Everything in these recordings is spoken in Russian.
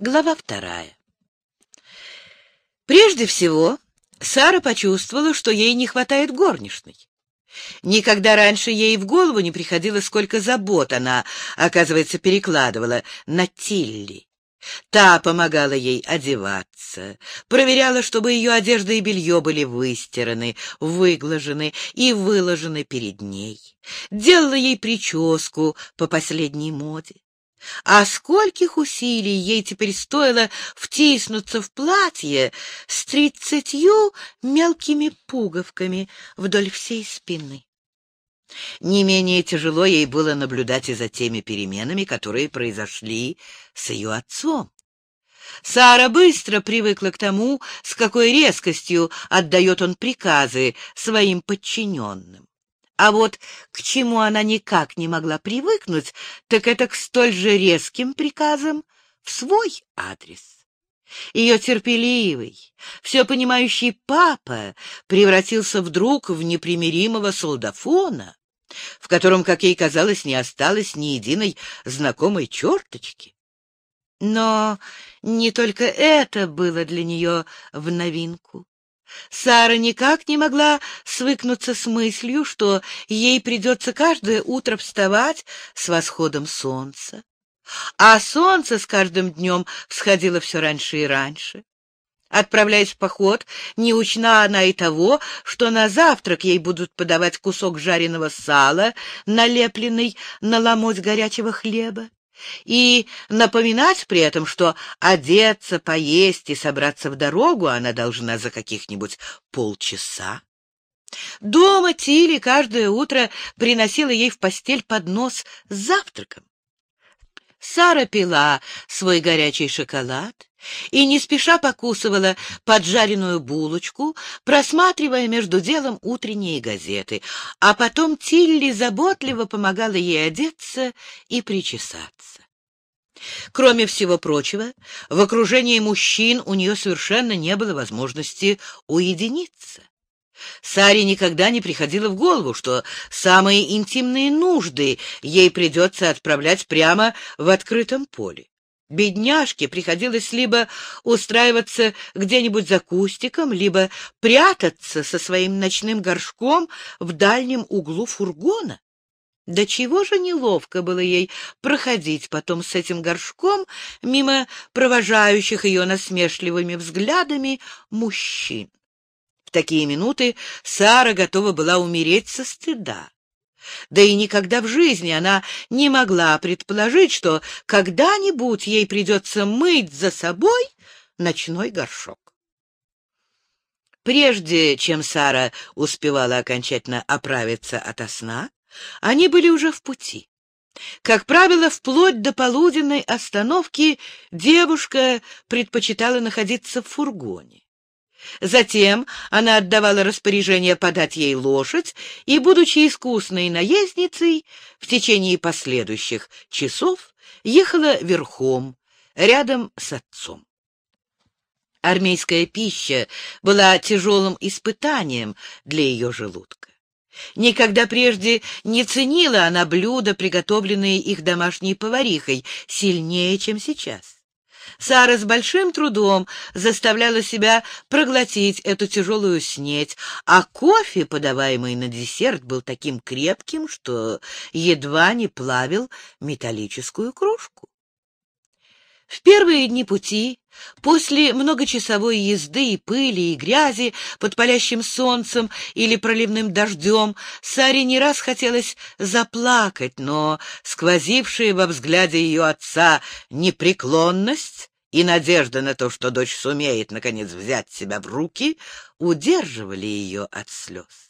Глава вторая. Прежде всего, Сара почувствовала, что ей не хватает горничной. Никогда раньше ей в голову не приходило, сколько забот она, оказывается, перекладывала на Тилли. Та помогала ей одеваться, проверяла, чтобы ее одежда и белье были выстираны, выглажены и выложены перед ней, делала ей прическу по последней моде. А скольких усилий ей теперь стоило втиснуться в платье с тридцатью мелкими пуговками вдоль всей спины. Не менее тяжело ей было наблюдать и за теми переменами, которые произошли с ее отцом. Сара быстро привыкла к тому, с какой резкостью отдает он приказы своим подчиненным. А вот к чему она никак не могла привыкнуть, так это к столь же резким приказам в свой адрес. Ее терпеливый, все понимающий папа превратился вдруг в непримиримого солдафона, в котором, как ей казалось, не осталось ни единой знакомой черточки. Но не только это было для нее в новинку. Сара никак не могла свыкнуться с мыслью, что ей придется каждое утро вставать с восходом солнца. А солнце с каждым днем всходило все раньше и раньше. Отправляясь в поход, не учна она и того, что на завтрак ей будут подавать кусок жареного сала, налепленный на ломоть горячего хлеба и напоминать при этом, что одеться, поесть и собраться в дорогу она должна за каких-нибудь полчаса. Дома Тили каждое утро приносила ей в постель поднос с завтраком. Сара пила свой горячий шоколад и не спеша покусывала поджаренную булочку, просматривая между делом утренние газеты, а потом Тилли заботливо помогала ей одеться и причесаться. Кроме всего прочего, в окружении мужчин у нее совершенно не было возможности уединиться. Саре никогда не приходило в голову, что самые интимные нужды ей придется отправлять прямо в открытом поле. Бедняжке приходилось либо устраиваться где-нибудь за кустиком, либо прятаться со своим ночным горшком в дальнем углу фургона. Да чего же неловко было ей проходить потом с этим горшком мимо провожающих ее насмешливыми взглядами мужчин. В такие минуты Сара готова была умереть со стыда. Да и никогда в жизни она не могла предположить, что когда-нибудь ей придется мыть за собой ночной горшок. Прежде чем Сара успевала окончательно оправиться ото сна, они были уже в пути. Как правило, вплоть до полуденной остановки девушка предпочитала находиться в фургоне. Затем она отдавала распоряжение подать ей лошадь и, будучи искусной наездницей, в течение последующих часов ехала верхом, рядом с отцом. Армейская пища была тяжелым испытанием для ее желудка. Никогда прежде не ценила она блюда, приготовленные их домашней поварихой, сильнее, чем сейчас. Сара с большим трудом заставляла себя проглотить эту тяжелую снеть, а кофе, подаваемый на десерт, был таким крепким, что едва не плавил металлическую кружку. В первые дни пути, после многочасовой езды и пыли, и грязи под палящим солнцем или проливным дождем, Саре не раз хотелось заплакать, но сквозившая во взгляде ее отца непреклонность и надежда на то, что дочь сумеет, наконец, взять себя в руки, удерживали ее от слез.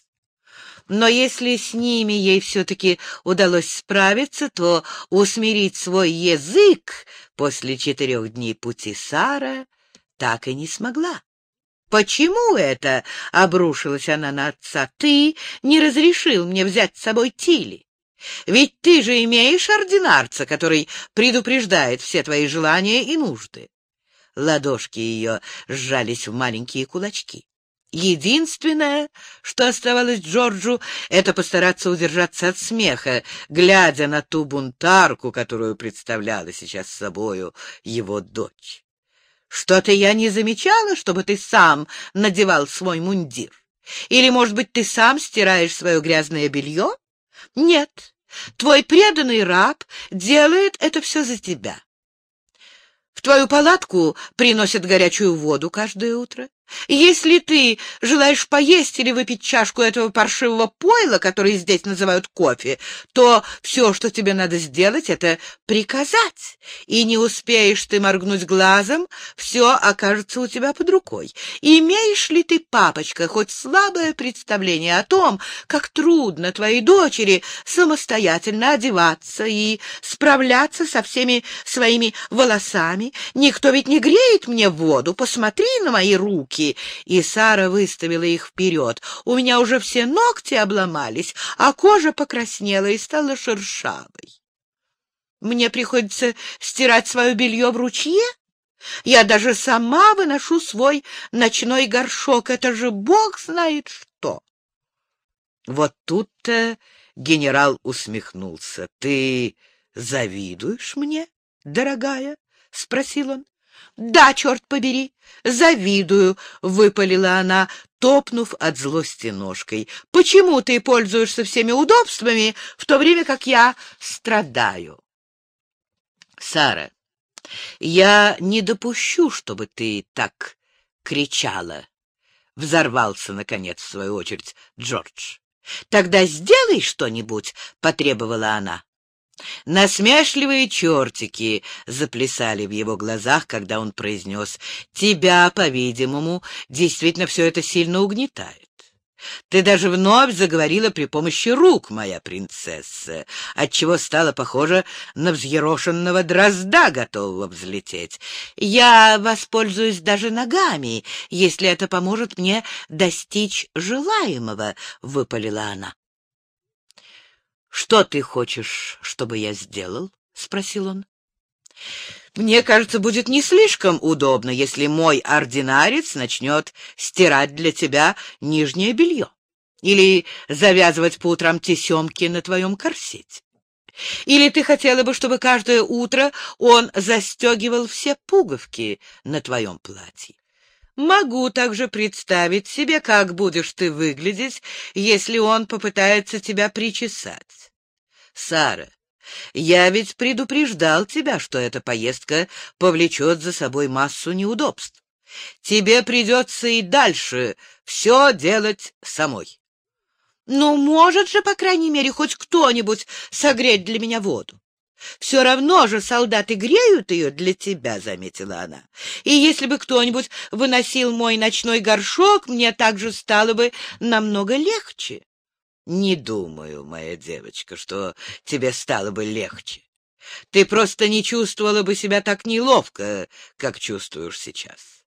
Но если с ними ей все-таки удалось справиться, то усмирить свой язык после четырех дней пути Сара так и не смогла. «Почему это?» — обрушилась она на отца. «Ты не разрешил мне взять с собой Тили. Ведь ты же имеешь ординарца, который предупреждает все твои желания и нужды». Ладошки ее сжались в маленькие кулачки. Единственное, что оставалось Джорджу, это постараться удержаться от смеха, глядя на ту бунтарку, которую представляла сейчас собою его дочь. Что-то я не замечала, чтобы ты сам надевал свой мундир. Или, может быть, ты сам стираешь свое грязное белье? Нет, твой преданный раб делает это все за тебя. В твою палатку приносят горячую воду каждое утро. Если ты желаешь поесть или выпить чашку этого паршивого пойла, который здесь называют кофе, то все, что тебе надо сделать, это приказать. И не успеешь ты моргнуть глазом, все окажется у тебя под рукой. Имеешь ли ты, папочка, хоть слабое представление о том, как трудно твоей дочери самостоятельно одеваться и справляться со всеми своими волосами? Никто ведь не греет мне воду. Посмотри на мои руки руки, и Сара выставила их вперед. У меня уже все ногти обломались, а кожа покраснела и стала шершавой. Мне приходится стирать свое белье в ручье? Я даже сама выношу свой ночной горшок. Это же бог знает что. Вот тут-то генерал усмехнулся. — Ты завидуешь мне, дорогая? — спросил он. «Да, черт побери, завидую», — выпалила она, топнув от злости ножкой. «Почему ты пользуешься всеми удобствами, в то время как я страдаю?» «Сара, я не допущу, чтобы ты так кричала», — взорвался, наконец, в свою очередь Джордж. «Тогда сделай что-нибудь», — потребовала она. Насмешливые чертики заплясали в его глазах, когда он произнес «Тебя, по-видимому, действительно все это сильно угнетает. Ты даже вновь заговорила при помощи рук, моя принцесса, отчего стала похожа на взъерошенного дрозда, готового взлететь. Я воспользуюсь даже ногами, если это поможет мне достичь желаемого», — выпалила она. «Что ты хочешь, чтобы я сделал?» — спросил он. «Мне кажется, будет не слишком удобно, если мой ординарец начнет стирать для тебя нижнее белье или завязывать по утрам тесемки на твоем корсете. Или ты хотела бы, чтобы каждое утро он застегивал все пуговки на твоем платье? Могу также представить себе, как будешь ты выглядеть, если он попытается тебя причесать. Сара, я ведь предупреждал тебя, что эта поездка повлечет за собой массу неудобств. Тебе придется и дальше все делать самой. Ну, может же, по крайней мере, хоть кто-нибудь согреть для меня воду. «Все равно же солдаты греют ее для тебя», — заметила она. «И если бы кто-нибудь выносил мой ночной горшок, мне также стало бы намного легче». «Не думаю, моя девочка, что тебе стало бы легче. Ты просто не чувствовала бы себя так неловко, как чувствуешь сейчас».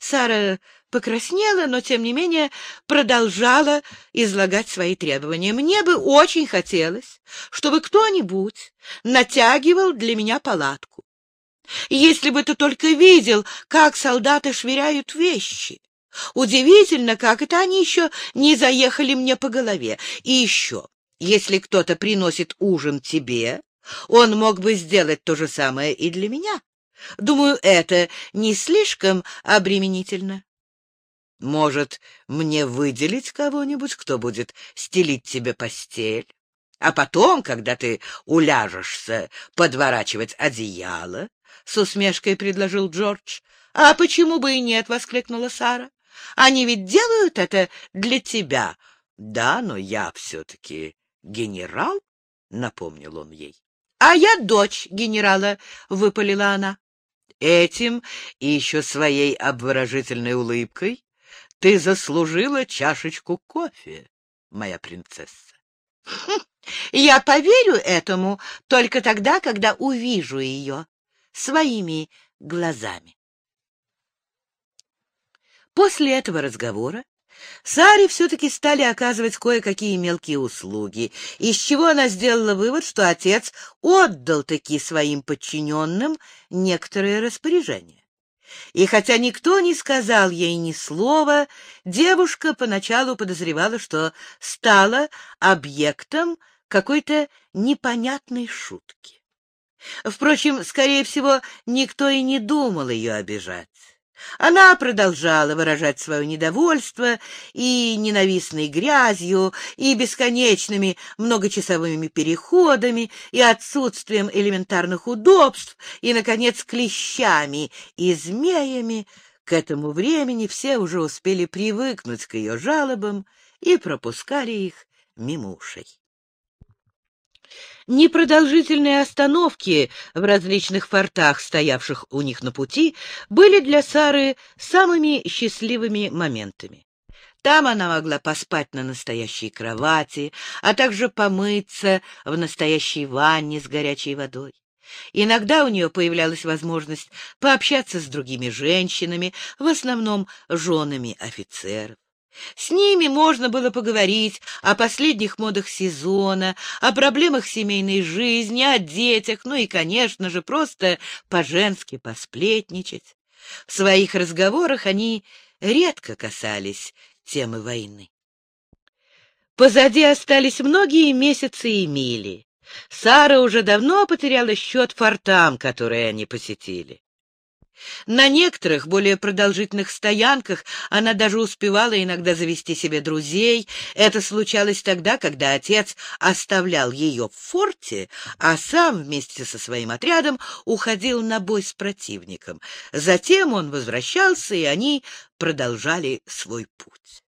Сара покраснела, но, тем не менее, продолжала излагать свои требования. «Мне бы очень хотелось, чтобы кто-нибудь натягивал для меня палатку. Если бы ты только видел, как солдаты швыряют вещи. Удивительно, как это они еще не заехали мне по голове. И еще, если кто-то приносит ужин тебе, он мог бы сделать то же самое и для меня. Думаю, это не слишком обременительно. Может, мне выделить кого-нибудь, кто будет стелить тебе постель? А потом, когда ты уляжешься, подворачивать одеяло? С усмешкой предложил Джордж. А почему бы и нет? — воскликнула Сара. Они ведь делают это для тебя. Да, но я все-таки генерал, — напомнил он ей. — А я дочь генерала, — выпалила она. Этим и еще своей обворожительной улыбкой ты заслужила чашечку кофе, моя принцесса. Хм, я поверю этому только тогда, когда увижу ее своими глазами. После этого разговора Саре все-таки стали оказывать кое-какие мелкие услуги, из чего она сделала вывод, что отец отдал таки своим подчиненным некоторые распоряжения. И хотя никто не сказал ей ни слова, девушка поначалу подозревала, что стала объектом какой-то непонятной шутки. Впрочем, скорее всего, никто и не думал ее обижать. Она продолжала выражать свое недовольство и ненавистной грязью, и бесконечными многочасовыми переходами, и отсутствием элементарных удобств, и, наконец, клещами и змеями. К этому времени все уже успели привыкнуть к ее жалобам и пропускали их мимо. Непродолжительные остановки в различных фортах, стоявших у них на пути, были для Сары самыми счастливыми моментами. Там она могла поспать на настоящей кровати, а также помыться в настоящей ванне с горячей водой. Иногда у нее появлялась возможность пообщаться с другими женщинами, в основном женами офицеров. С ними можно было поговорить о последних модах сезона, о проблемах семейной жизни, о детях, ну и, конечно же, просто по-женски посплетничать. В своих разговорах они редко касались темы войны. Позади остались многие месяцы и мили. Сара уже давно потеряла счет фортам, которые они посетили. На некоторых более продолжительных стоянках она даже успевала иногда завести себе друзей. Это случалось тогда, когда отец оставлял ее в форте, а сам вместе со своим отрядом уходил на бой с противником. Затем он возвращался, и они продолжали свой путь.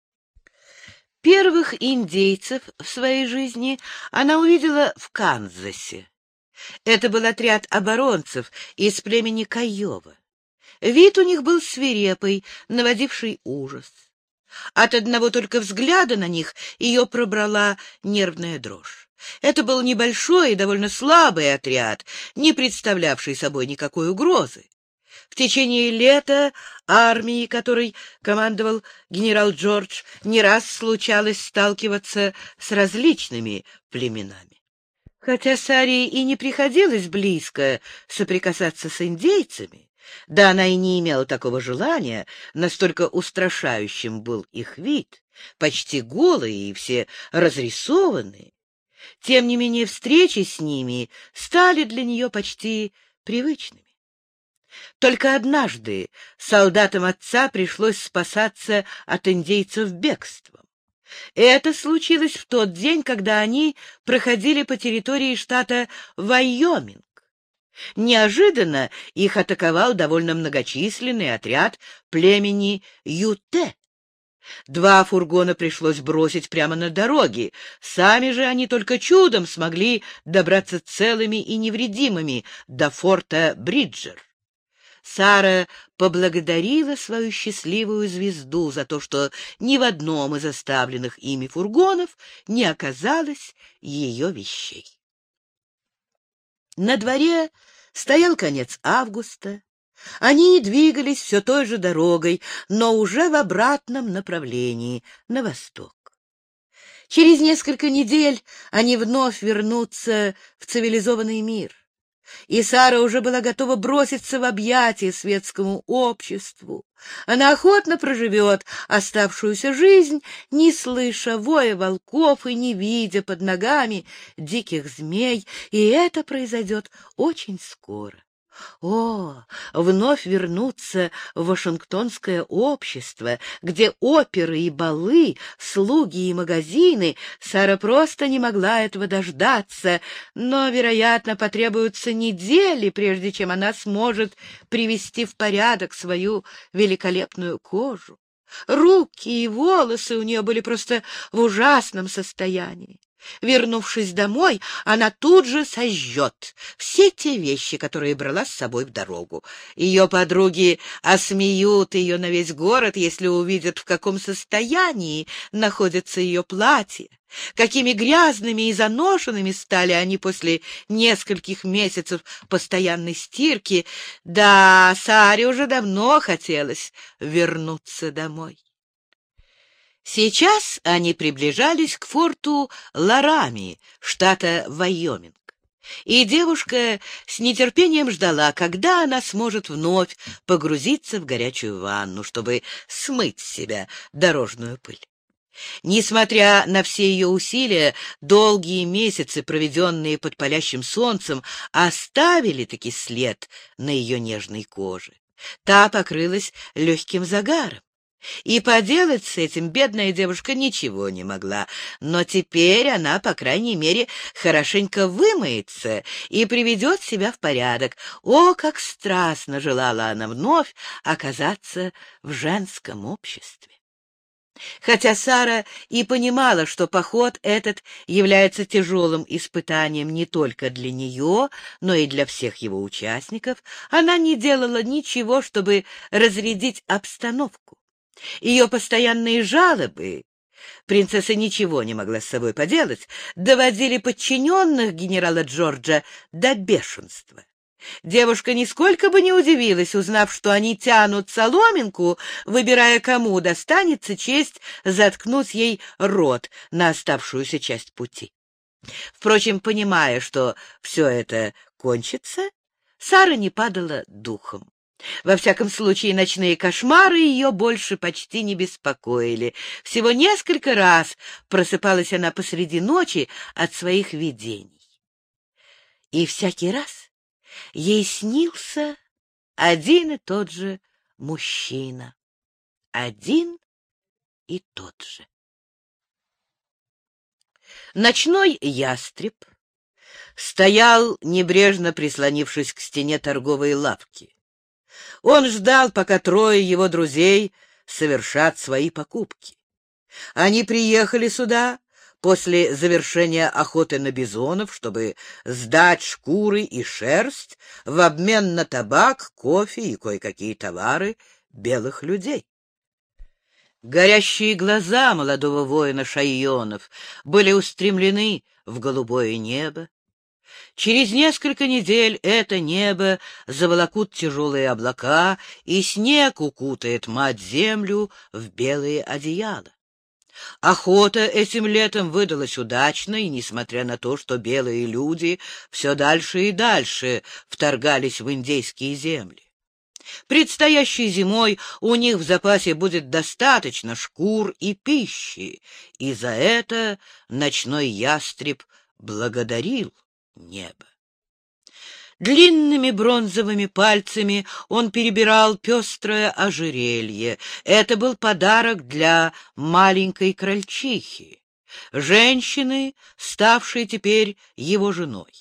Первых индейцев в своей жизни она увидела в Канзасе. Это был отряд оборонцев из племени Каева. Вид у них был свирепый, наводивший ужас. От одного только взгляда на них ее пробрала нервная дрожь. Это был небольшой и довольно слабый отряд, не представлявший собой никакой угрозы. В течение лета армии, которой командовал генерал Джордж, не раз случалось сталкиваться с различными племенами. Хотя Сарии и не приходилось близко соприкасаться с индейцами, да она и не имела такого желания, настолько устрашающим был их вид, почти голые и все разрисованные. Тем не менее встречи с ними стали для нее почти привычными. Только однажды солдатам отца пришлось спасаться от индейцев бегством. Это случилось в тот день, когда они проходили по территории штата Вайоминг. Неожиданно их атаковал довольно многочисленный отряд племени Юте. Два фургона пришлось бросить прямо на дороге. Сами же они только чудом смогли добраться целыми и невредимыми до форта Бриджер. Сара поблагодарила свою счастливую звезду за то, что ни в одном из оставленных ими фургонов не оказалось ее вещей. На дворе стоял конец августа. Они двигались все той же дорогой, но уже в обратном направлении, на восток. Через несколько недель они вновь вернутся в цивилизованный мир и Сара уже была готова броситься в объятия светскому обществу. Она охотно проживет оставшуюся жизнь, не слыша воя волков и не видя под ногами диких змей, и это произойдет очень скоро. О, вновь вернуться в Вашингтонское общество, где оперы и балы, слуги и магазины. Сара просто не могла этого дождаться, но, вероятно, потребуются недели, прежде чем она сможет привести в порядок свою великолепную кожу. Руки и волосы у нее были просто в ужасном состоянии. Вернувшись домой, она тут же сожжет все те вещи, которые брала с собой в дорогу. Ее подруги осмеют ее на весь город, если увидят, в каком состоянии находится ее платье. Какими грязными и заношенными стали они после нескольких месяцев постоянной стирки. Да, Саре уже давно хотелось вернуться домой. Сейчас они приближались к форту Ларами, штата Вайоминг. И девушка с нетерпением ждала, когда она сможет вновь погрузиться в горячую ванну, чтобы смыть с себя дорожную пыль. Несмотря на все ее усилия, долгие месяцы, проведенные под палящим солнцем, оставили таки след на ее нежной коже. Та покрылась легким загаром. И поделать с этим бедная девушка ничего не могла, но теперь она, по крайней мере, хорошенько вымоется и приведет себя в порядок. О, как страстно желала она вновь оказаться в женском обществе! Хотя Сара и понимала, что поход этот является тяжелым испытанием не только для нее, но и для всех его участников, она не делала ничего, чтобы разрядить обстановку. Ее постоянные жалобы Принцесса ничего не могла с собой поделать, доводили подчиненных генерала Джорджа до бешенства. Девушка нисколько бы не удивилась, узнав, что они тянут соломинку, выбирая, кому достанется честь заткнуть ей рот на оставшуюся часть пути. Впрочем, понимая, что все это кончится, Сара не падала духом. Во всяком случае, ночные кошмары ее больше почти не беспокоили. Всего несколько раз просыпалась она посреди ночи от своих видений. И всякий раз ей снился один и тот же мужчина. Один и тот же. Ночной ястреб стоял, небрежно прислонившись к стене торговой лавки. Он ждал, пока трое его друзей совершат свои покупки. Они приехали сюда после завершения охоты на бизонов, чтобы сдать шкуры и шерсть в обмен на табак, кофе и кое-какие товары белых людей. Горящие глаза молодого воина Шайонов были устремлены в голубое небо. Через несколько недель это небо заволокут тяжелые облака, и снег укутает мать-землю в белые одеяла. Охота этим летом выдалась удачной, несмотря на то, что белые люди все дальше и дальше вторгались в индейские земли. Предстоящей зимой у них в запасе будет достаточно шкур и пищи, и за это ночной ястреб благодарил небо. Длинными бронзовыми пальцами он перебирал пестрое ожерелье. Это был подарок для маленькой крольчихи, женщины, ставшей теперь его женой.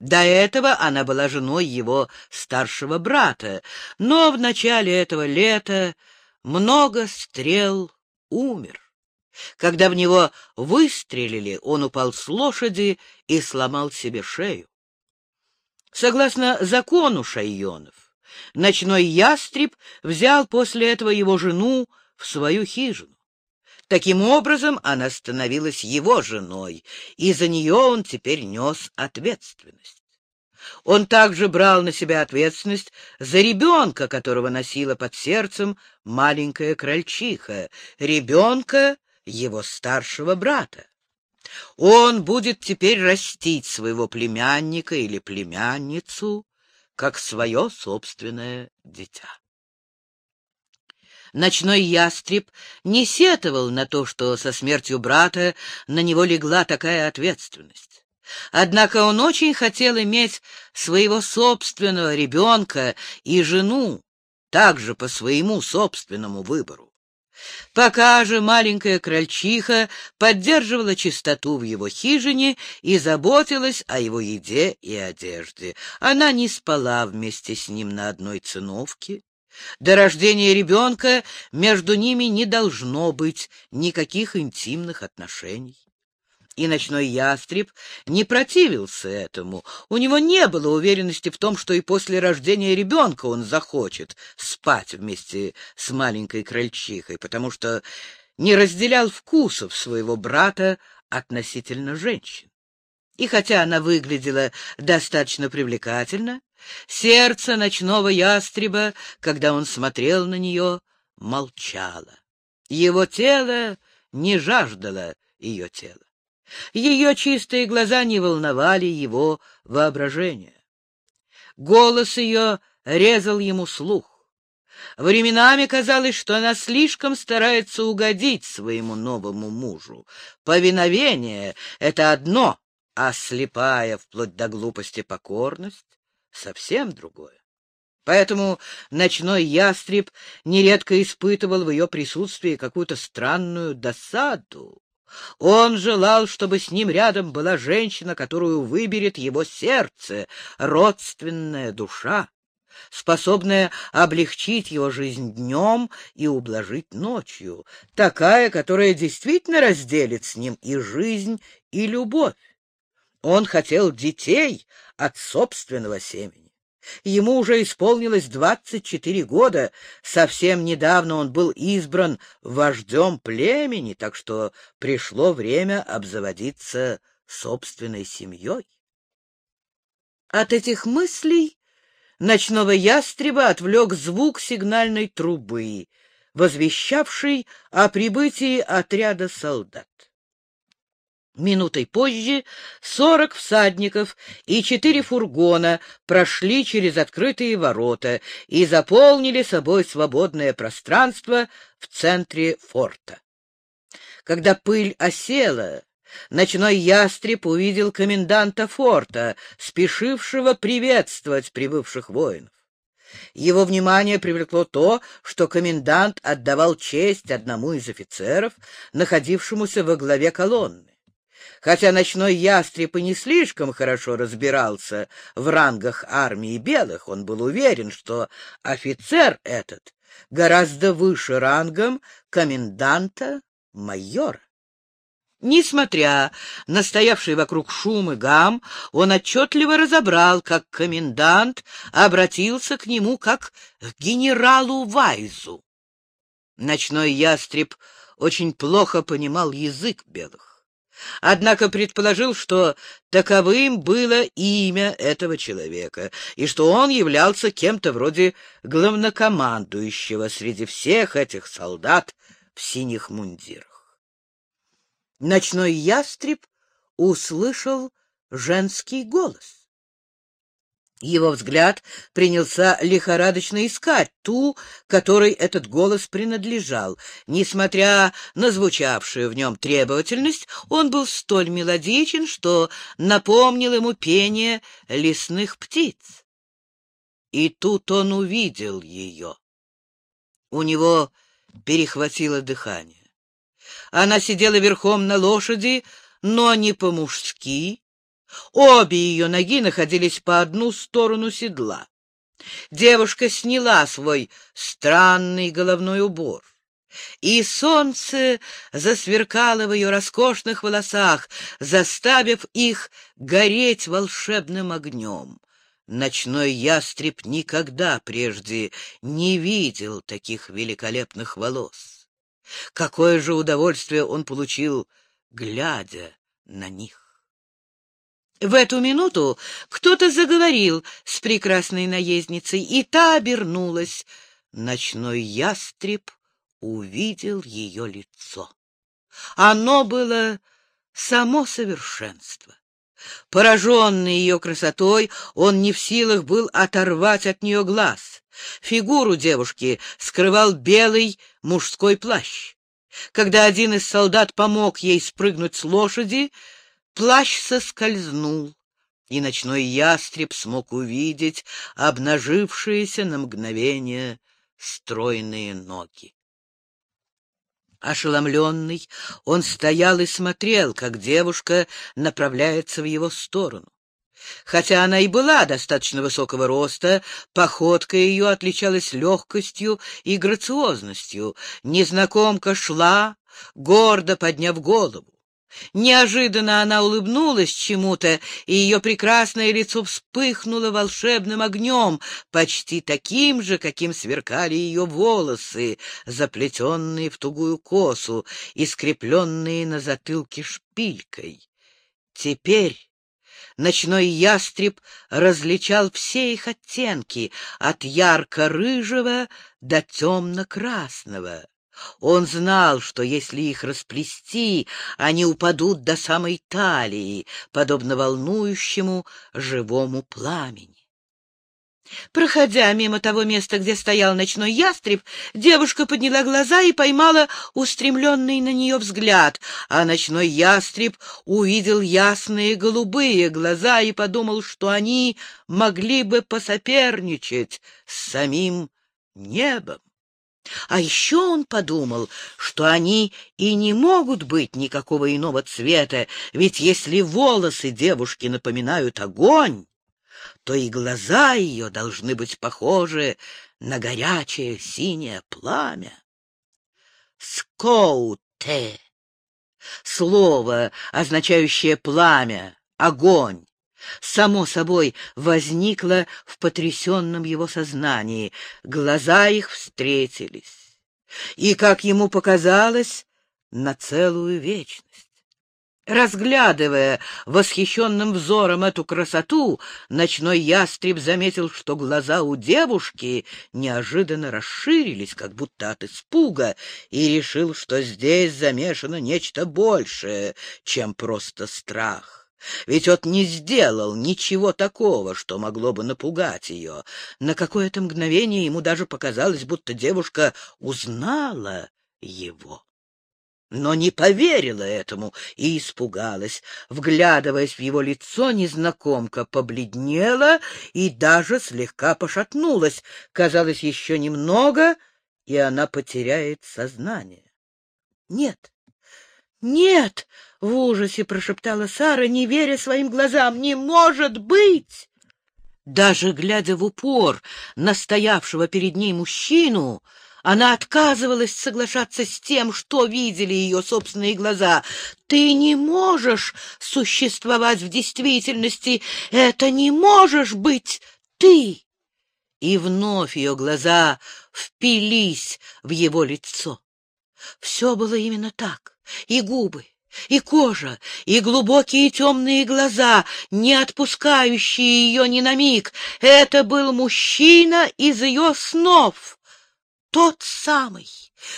До этого она была женой его старшего брата, но в начале этого лета много стрел умер. Когда в него выстрелили, он упал с лошади и сломал себе шею. Согласно закону Шайонов, ночной ястреб взял после этого его жену в свою хижину. Таким образом, она становилась его женой, и за нее он теперь нес ответственность. Он также брал на себя ответственность за ребенка, которого носила под сердцем маленькая крольчиха, ребенка его старшего брата. Он будет теперь растить своего племянника или племянницу, как свое собственное дитя. Ночной ястреб не сетовал на то, что со смертью брата на него легла такая ответственность. Однако он очень хотел иметь своего собственного ребенка и жену, также по своему собственному выбору. Пока же маленькая крольчиха поддерживала чистоту в его хижине и заботилась о его еде и одежде. Она не спала вместе с ним на одной циновке. До рождения ребенка между ними не должно быть никаких интимных отношений и ночной ястреб не противился этому. У него не было уверенности в том, что и после рождения ребенка он захочет спать вместе с маленькой крольчихой, потому что не разделял вкусов своего брата относительно женщин. И хотя она выглядела достаточно привлекательно, сердце ночного ястреба, когда он смотрел на нее, молчало. Его тело не жаждало ее тела. Ее чистые глаза не волновали его воображение. Голос ее резал ему слух. Временами казалось, что она слишком старается угодить своему новому мужу. Повиновение — это одно, а слепая вплоть до глупости покорность — совсем другое. Поэтому ночной ястреб нередко испытывал в ее присутствии какую-то странную досаду. Он желал, чтобы с ним рядом была женщина, которую выберет его сердце, родственная душа способная облегчить его жизнь днем и ублажить ночью, такая, которая действительно разделит с ним и жизнь, и любовь. Он хотел детей от собственного семени. Ему уже исполнилось двадцать четыре года, совсем недавно он был избран вождем племени, так что пришло время обзаводиться собственной семьей. От этих мыслей ночного ястреба отвлек звук сигнальной трубы, возвещавший о прибытии отряда солдат. Минутой позже сорок всадников и четыре фургона прошли через открытые ворота и заполнили собой свободное пространство в центре форта. Когда пыль осела, Ночной ястреб увидел коменданта форта, спешившего приветствовать прибывших воинов. Его внимание привлекло то, что комендант отдавал честь одному из офицеров, находившемуся во главе колонны. Хотя ночной ястреб и не слишком хорошо разбирался в рангах армии белых, он был уверен, что офицер этот гораздо выше рангом коменданта-майора. Несмотря на стоявший вокруг шум и гам, он отчетливо разобрал, как комендант обратился к нему как к генералу Вайзу. Ночной ястреб очень плохо понимал язык белых, однако предположил, что таковым было имя этого человека, и что он являлся кем-то вроде главнокомандующего среди всех этих солдат в синих мундирах. Ночной ястреб услышал женский голос. Его взгляд принялся лихорадочно искать ту, которой этот голос принадлежал. Несмотря на звучавшую в нем требовательность, он был столь мелодичен, что напомнил ему пение лесных птиц. И тут он увидел ее. У него перехватило дыхание. Она сидела верхом на лошади, но не по-мужски. Обе ее ноги находились по одну сторону седла. Девушка сняла свой странный головной убор, и солнце засверкало в ее роскошных волосах, заставив их гореть волшебным огнем. Ночной ястреб никогда прежде не видел таких великолепных волос. Какое же удовольствие он получил, глядя на них. В эту минуту кто-то заговорил с прекрасной наездницей, и та обернулась. Ночной ястреб увидел ее лицо. Оно было само совершенство. Пораженный ее красотой, он не в силах был оторвать от нее глаз. Фигуру девушки скрывал белый мужской плащ. Когда один из солдат помог ей спрыгнуть с лошади, плащ соскользнул, и ночной ястреб смог увидеть обнажившиеся на мгновение стройные ноги. Ошеломленный, он стоял и смотрел, как девушка направляется в его сторону. Хотя она и была достаточно высокого роста, походка ее отличалась легкостью и грациозностью. Незнакомка шла, гордо подняв голову. Неожиданно она улыбнулась чему-то, и ее прекрасное лицо вспыхнуло волшебным огнем, почти таким же, каким сверкали ее волосы, заплетенные в тугую косу и скрепленные на затылке шпилькой. Теперь ночной ястреб различал все их оттенки, от ярко-рыжего до темно-красного. Он знал, что если их расплести, они упадут до самой талии, подобно волнующему живому пламени. Проходя мимо того места, где стоял ночной ястреб, девушка подняла глаза и поймала устремленный на нее взгляд, а ночной ястреб увидел ясные голубые глаза и подумал, что они могли бы посоперничать с самим небом. А еще он подумал, что они и не могут быть никакого иного цвета, ведь если волосы девушки напоминают огонь, то и глаза ее должны быть похожи на горячее синее пламя. Скоуте — слово, означающее пламя, огонь, само собой возникло в потрясенном его сознании. Глаза их встретились, и, как ему показалось, на целую вечность. Разглядывая восхищенным взором эту красоту, ночной ястреб заметил, что глаза у девушки неожиданно расширились, как будто от испуга, и решил, что здесь замешано нечто большее, чем просто страх. Ведь он не сделал ничего такого, что могло бы напугать ее. На какое-то мгновение ему даже показалось, будто девушка узнала его но не поверила этому и испугалась. Вглядываясь в его лицо, незнакомка побледнела и даже слегка пошатнулась. Казалось, еще немного, и она потеряет сознание. — Нет, нет! — в ужасе прошептала Сара, не веря своим глазам. — Не может быть! Даже глядя в упор на стоявшего перед ней мужчину, она отказывалась соглашаться с тем, что видели ее собственные глаза. «Ты не можешь существовать в действительности! Это не можешь быть ты!» И вновь ее глаза впились в его лицо. Все было именно так. И губы, и кожа, и глубокие темные глаза, не отпускающие ее ни на миг. Это был мужчина из ее снов тот самый,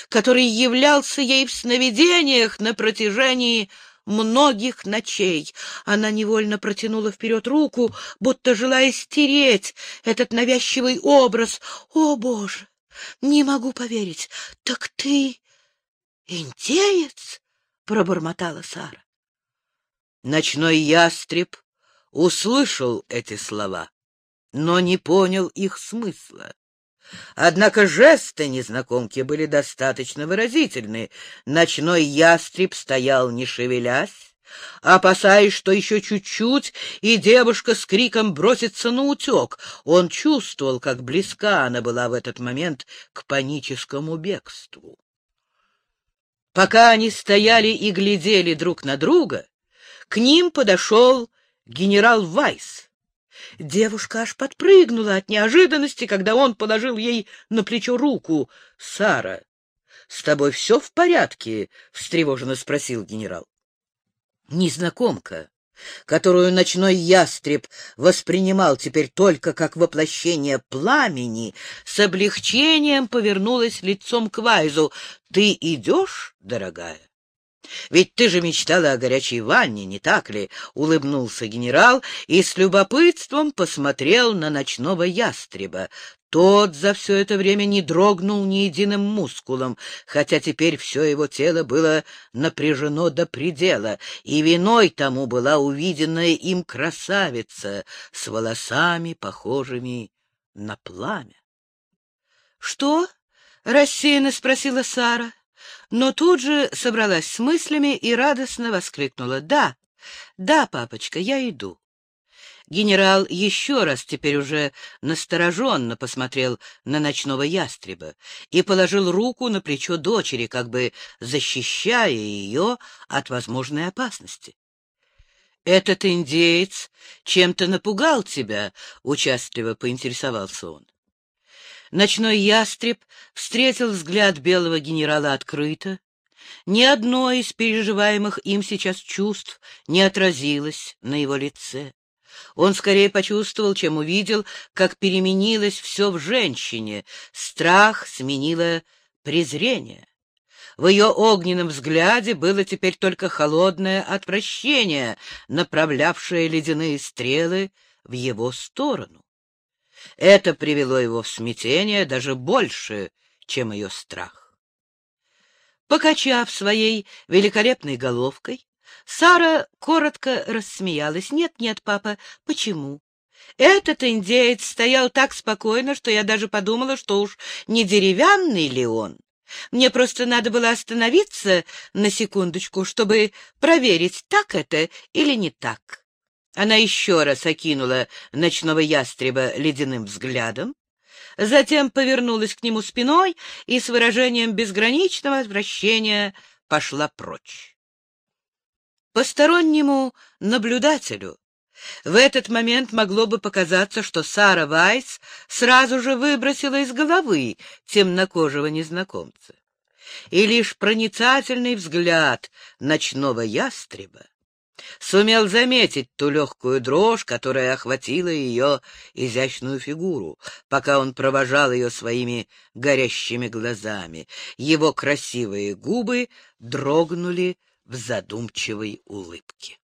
который являлся ей в сновидениях на протяжении многих ночей. Она невольно протянула вперед руку, будто желая стереть этот навязчивый образ. «О, Боже! Не могу поверить! Так ты индеец?» — пробормотала Сара. Ночной ястреб услышал эти слова, но не понял их смысла. Однако жесты незнакомки были достаточно выразительны. Ночной ястреб стоял, не шевелясь, опасаясь, что еще чуть-чуть, и девушка с криком бросится на утек. Он чувствовал, как близка она была в этот момент к паническому бегству. Пока они стояли и глядели друг на друга, к ним подошел генерал Вайс. Девушка аж подпрыгнула от неожиданности, когда он положил ей на плечо руку. — Сара, с тобой все в порядке? — встревоженно спросил генерал. Незнакомка, которую ночной ястреб воспринимал теперь только как воплощение пламени, с облегчением повернулась лицом к Вайзу. — Ты идешь, дорогая? Ведь ты же мечтала о горячей ванне, не так ли? — улыбнулся генерал и с любопытством посмотрел на ночного ястреба. Тот за все это время не дрогнул ни единым мускулом, хотя теперь все его тело было напряжено до предела, и виной тому была увиденная им красавица с волосами, похожими на пламя. — Что? — рассеянно спросила Сара но тут же собралась с мыслями и радостно воскликнула. «Да, да, папочка, я иду». Генерал еще раз теперь уже настороженно посмотрел на ночного ястреба и положил руку на плечо дочери, как бы защищая ее от возможной опасности. «Этот индеец чем-то напугал тебя?» — участливо поинтересовался он. Ночной ястреб встретил взгляд белого генерала открыто. Ни одно из переживаемых им сейчас чувств не отразилось на его лице. Он скорее почувствовал, чем увидел, как переменилось все в женщине. Страх сменило презрение. В ее огненном взгляде было теперь только холодное отвращение, направлявшее ледяные стрелы в его сторону. Это привело его в смятение даже больше, чем ее страх. Покачав своей великолепной головкой, Сара коротко рассмеялась. «Нет, нет, папа, почему? Этот индеец стоял так спокойно, что я даже подумала, что уж не деревянный ли он. Мне просто надо было остановиться на секундочку, чтобы проверить, так это или не так. Она еще раз окинула ночного ястреба ледяным взглядом, затем повернулась к нему спиной и с выражением безграничного отвращения пошла прочь. Постороннему наблюдателю в этот момент могло бы показаться, что Сара Вайс сразу же выбросила из головы темнокожего незнакомца. И лишь проницательный взгляд ночного ястреба сумел заметить ту легкую дрожь, которая охватила ее изящную фигуру, пока он провожал ее своими горящими глазами. Его красивые губы дрогнули в задумчивой улыбке.